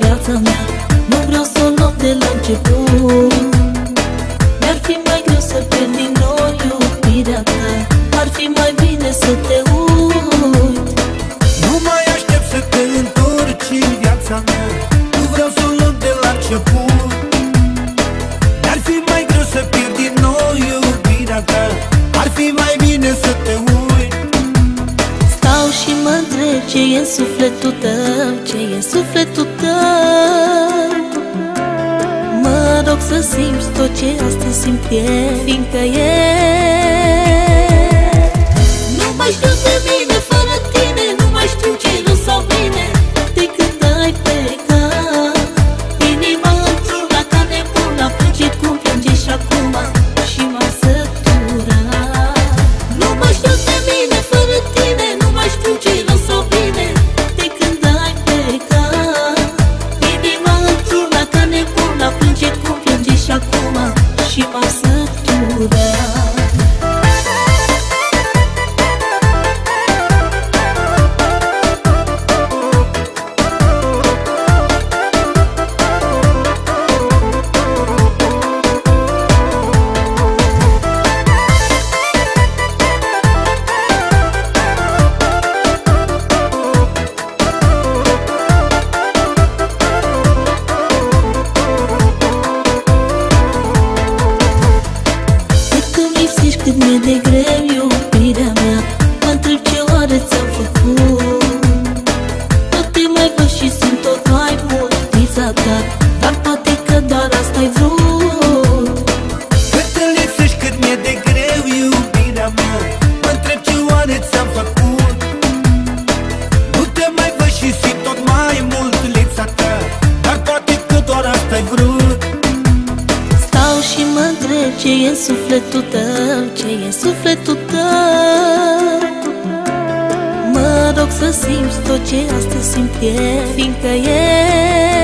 viața mea. Nu vreau să o luăm de la început. Mi-ar fi mai greu să pierd din nou iubirea ta. Ar fi mai bine să te uit. Nu mai aștept să te întorci în viața mea. Nu vreau să o luăm de la început sufletul tău Ce e în sufletul tău? Mă rog să simți tot ce astăzi simt eu Fiindcă e Gitme de gremios sufletul tău Ce e în sufletul tău? Mă rog să simți tot ce astăzi simt eu Fiindcă e